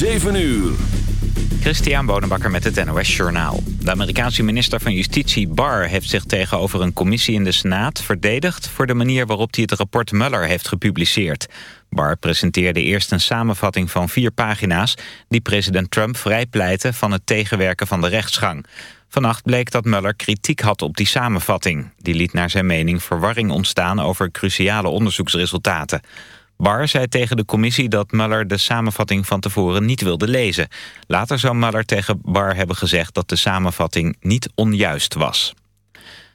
7 uur. Christian Bonenbakker met het NOS Journaal. De Amerikaanse minister van Justitie Barr heeft zich tegenover een commissie in de Senaat verdedigd voor de manier waarop hij het rapport Mueller heeft gepubliceerd. Barr presenteerde eerst een samenvatting van vier pagina's die president Trump vrijpleitte van het tegenwerken van de rechtsgang. Vannacht bleek dat Mueller kritiek had op die samenvatting. Die liet naar zijn mening verwarring ontstaan over cruciale onderzoeksresultaten. Barr zei tegen de commissie dat Mueller de samenvatting van tevoren niet wilde lezen. Later zou Mueller tegen Barr hebben gezegd dat de samenvatting niet onjuist was.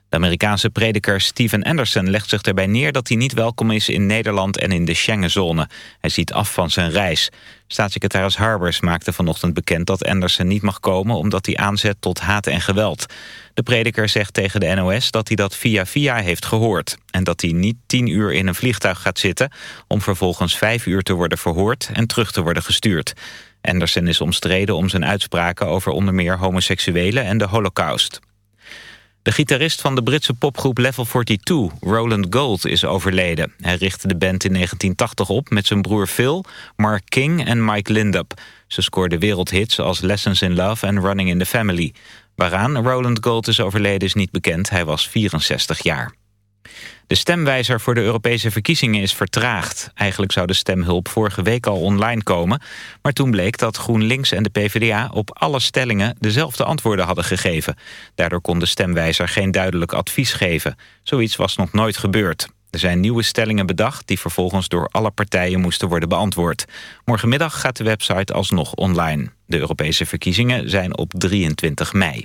De Amerikaanse prediker Steven Anderson legt zich erbij neer dat hij niet welkom is in Nederland en in de Schengenzone. Hij ziet af van zijn reis. Staatssecretaris Harbers maakte vanochtend bekend dat Anderson niet mag komen omdat hij aanzet tot haat en geweld. De prediker zegt tegen de NOS dat hij dat via via heeft gehoord. En dat hij niet tien uur in een vliegtuig gaat zitten om vervolgens vijf uur te worden verhoord en terug te worden gestuurd. Anderson is omstreden om zijn uitspraken over onder meer homoseksuelen en de holocaust. De gitarist van de Britse popgroep Level 42, Roland Gold, is overleden. Hij richtte de band in 1980 op met zijn broer Phil, Mark King en Mike Lindup. Ze scoorden wereldhits als Lessons in Love en Running in the Family. Waaraan Roland Gold is overleden is niet bekend, hij was 64 jaar. De stemwijzer voor de Europese verkiezingen is vertraagd. Eigenlijk zou de stemhulp vorige week al online komen... maar toen bleek dat GroenLinks en de PvdA op alle stellingen... dezelfde antwoorden hadden gegeven. Daardoor kon de stemwijzer geen duidelijk advies geven. Zoiets was nog nooit gebeurd. Er zijn nieuwe stellingen bedacht die vervolgens door alle partijen moesten worden beantwoord. Morgenmiddag gaat de website alsnog online. De Europese verkiezingen zijn op 23 mei.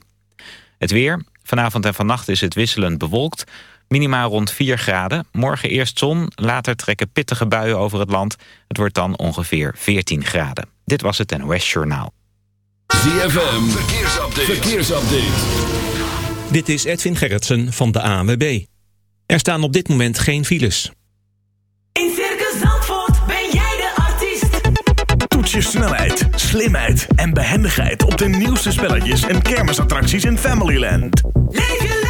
Het weer. Vanavond en vannacht is het wisselend bewolkt. Minimaal rond 4 graden. Morgen eerst zon, later trekken pittige buien over het land. Het wordt dan ongeveer 14 graden. Dit was het NOS Journaal. ZFM, verkeersupdate. verkeersupdate. Dit is Edwin Gerritsen van de ANWB. Er staan op dit moment geen files. In Circus Zandvoort ben jij de artiest. Toets je snelheid, slimheid en behendigheid op de nieuwste spelletjes en kermisattracties in Familyland. Leef je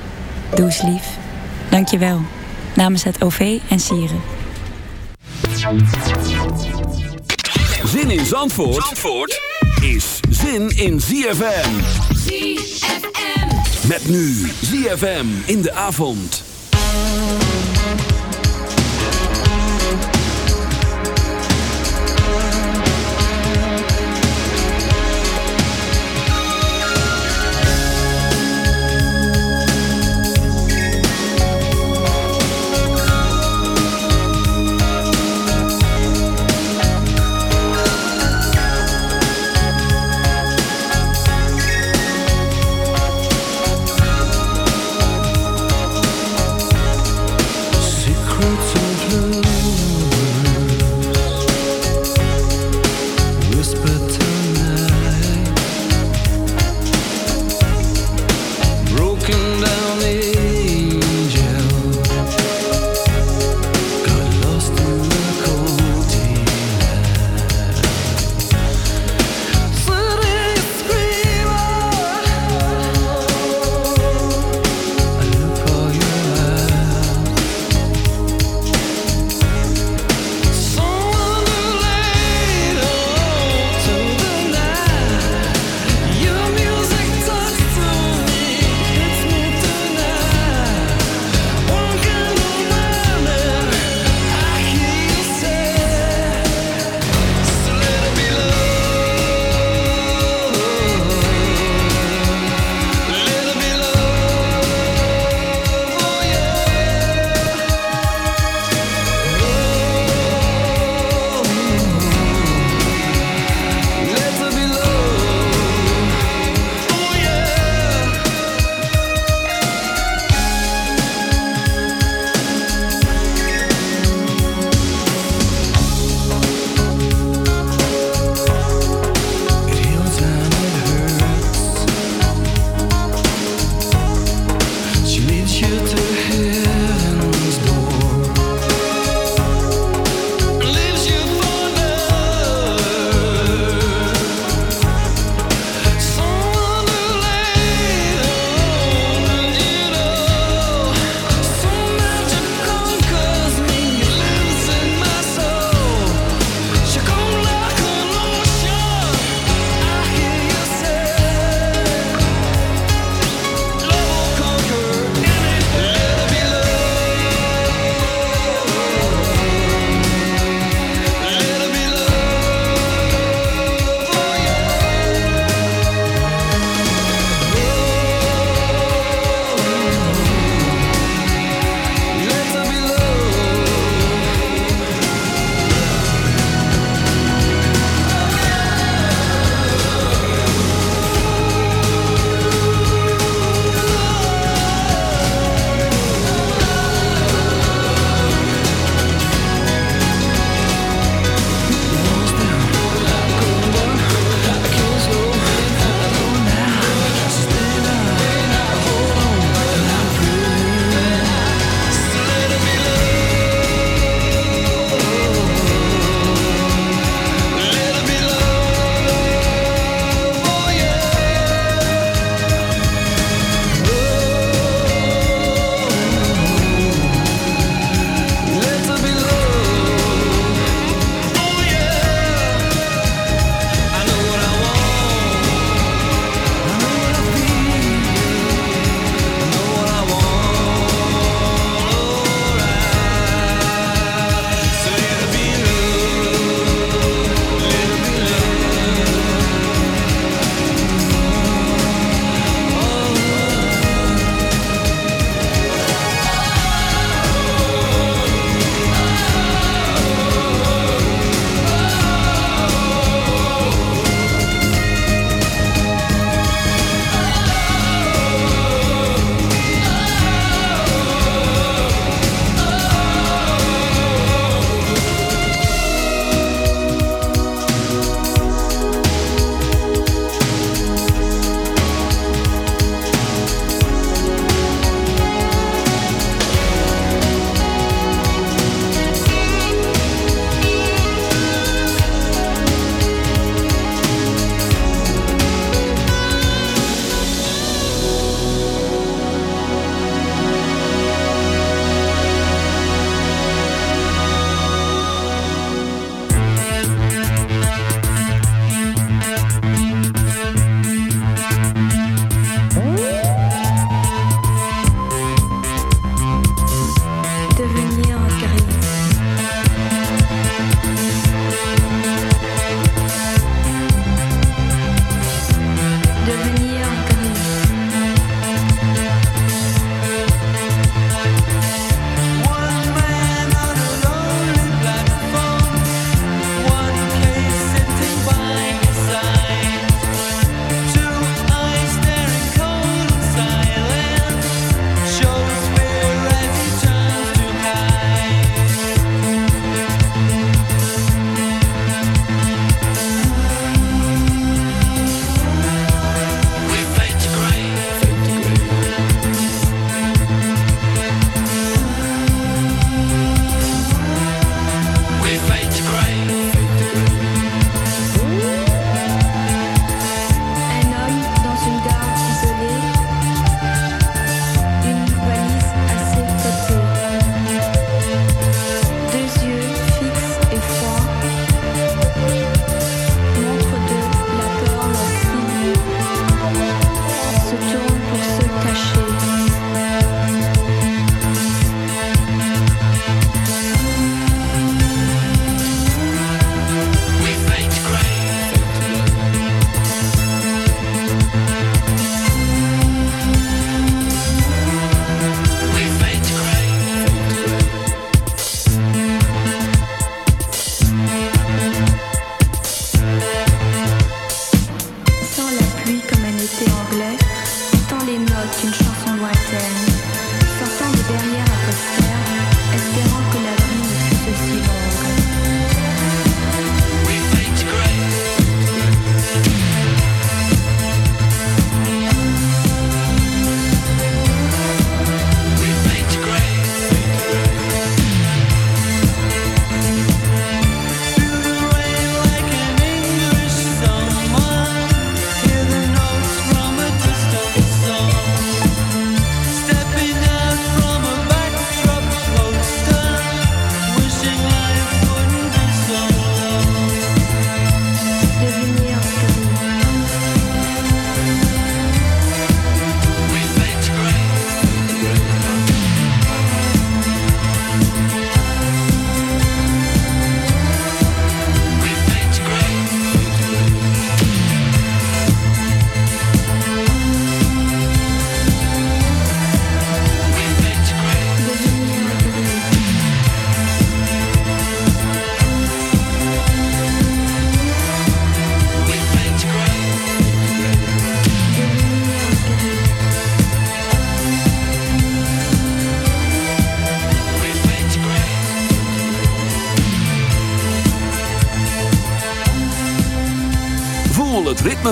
Doe eens lief. Dank je wel. Namens het OV en Sieren. Zin in Zandvoort, Zandvoort is zin in ZFM. ZFM. Met nu ZFM in de avond.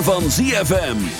Van ZFM.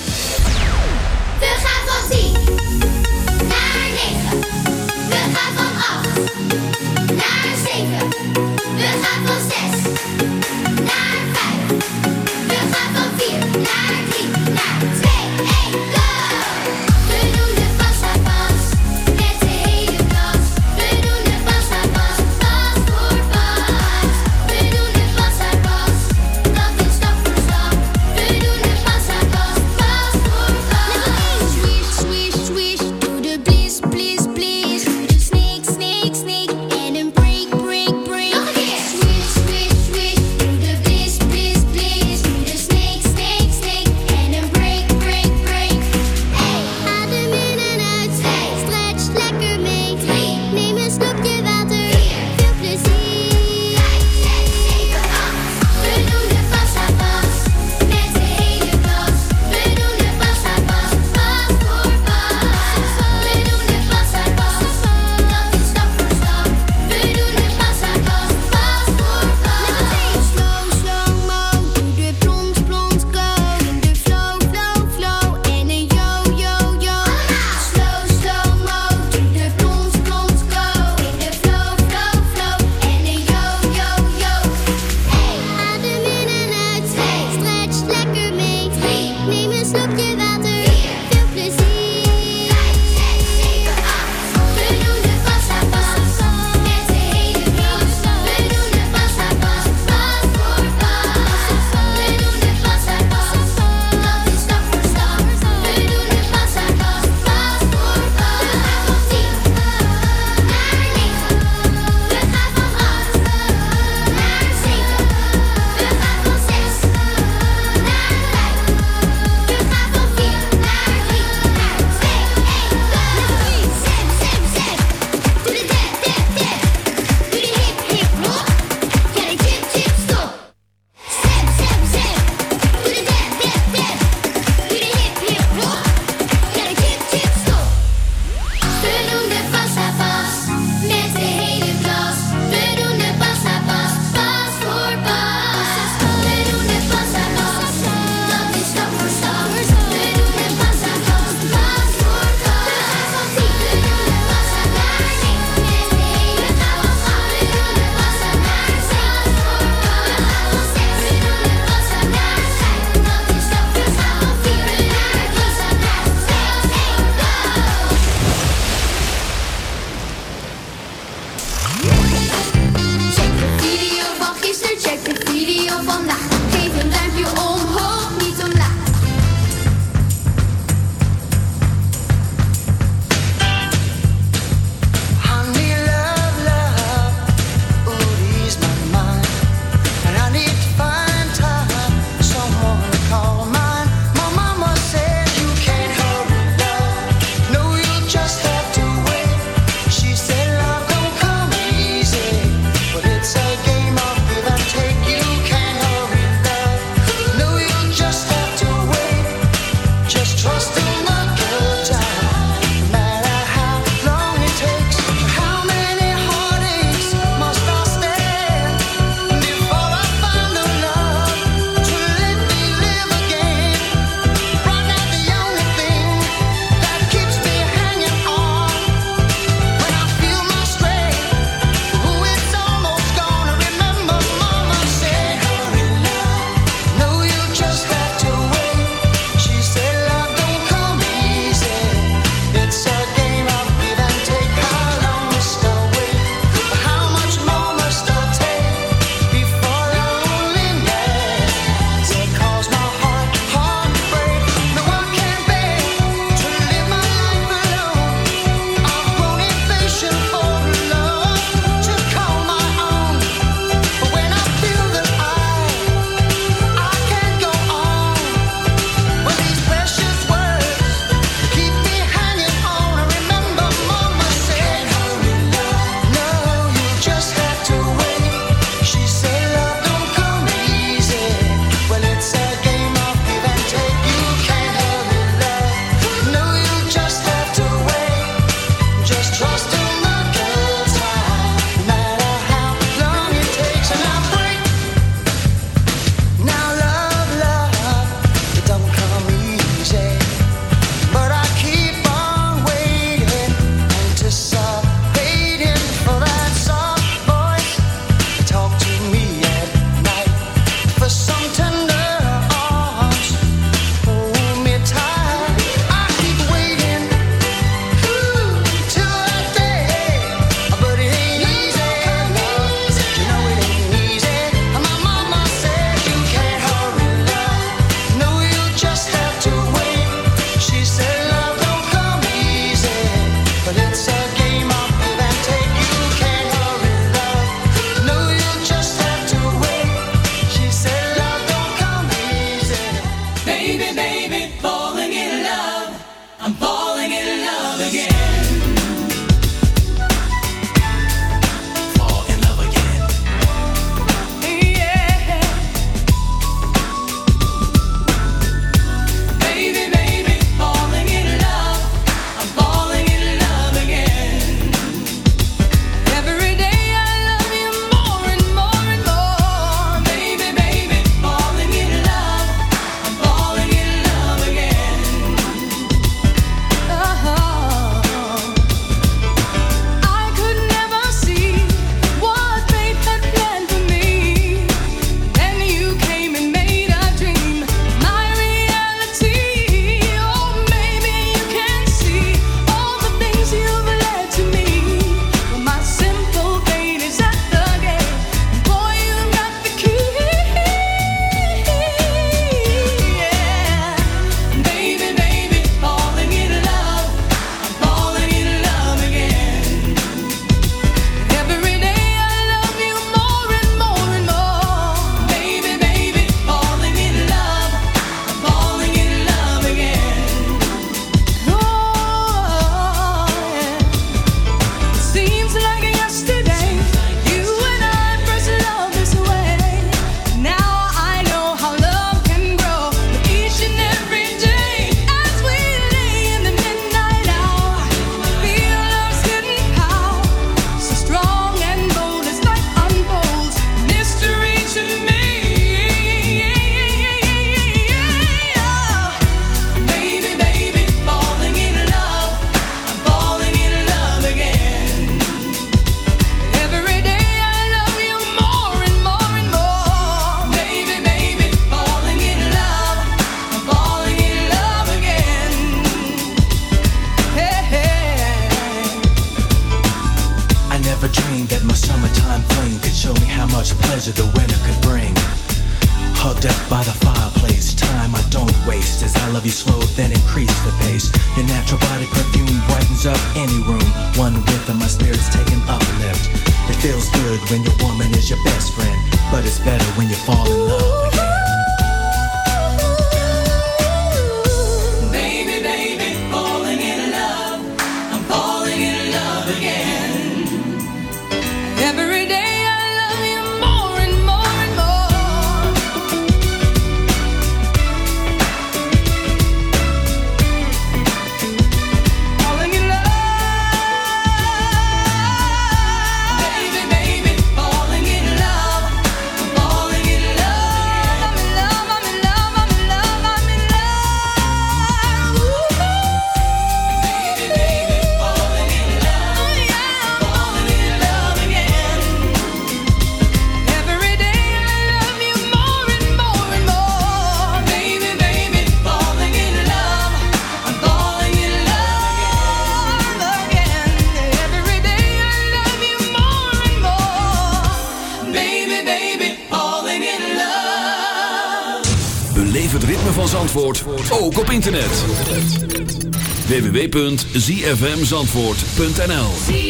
www.zfmzandvoort.nl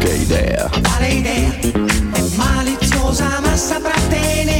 Che idea, Quale idea? È maliziosa ma saprà tenere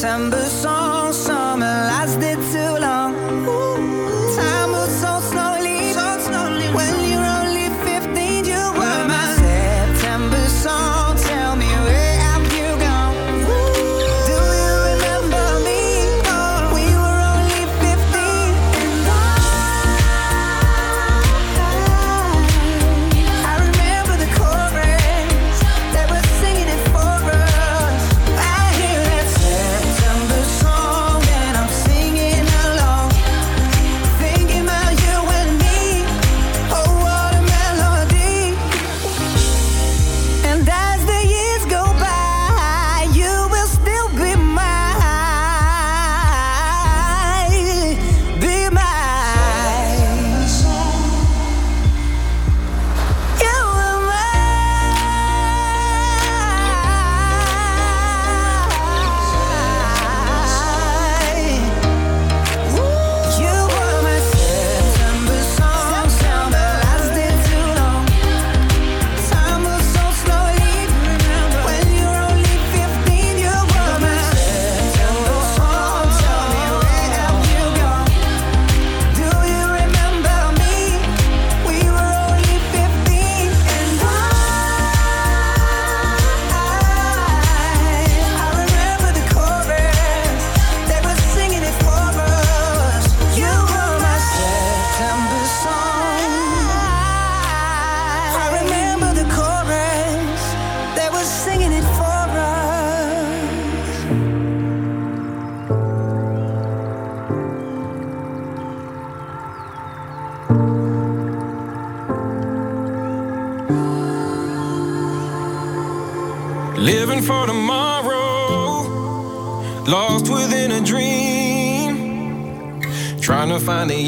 September song.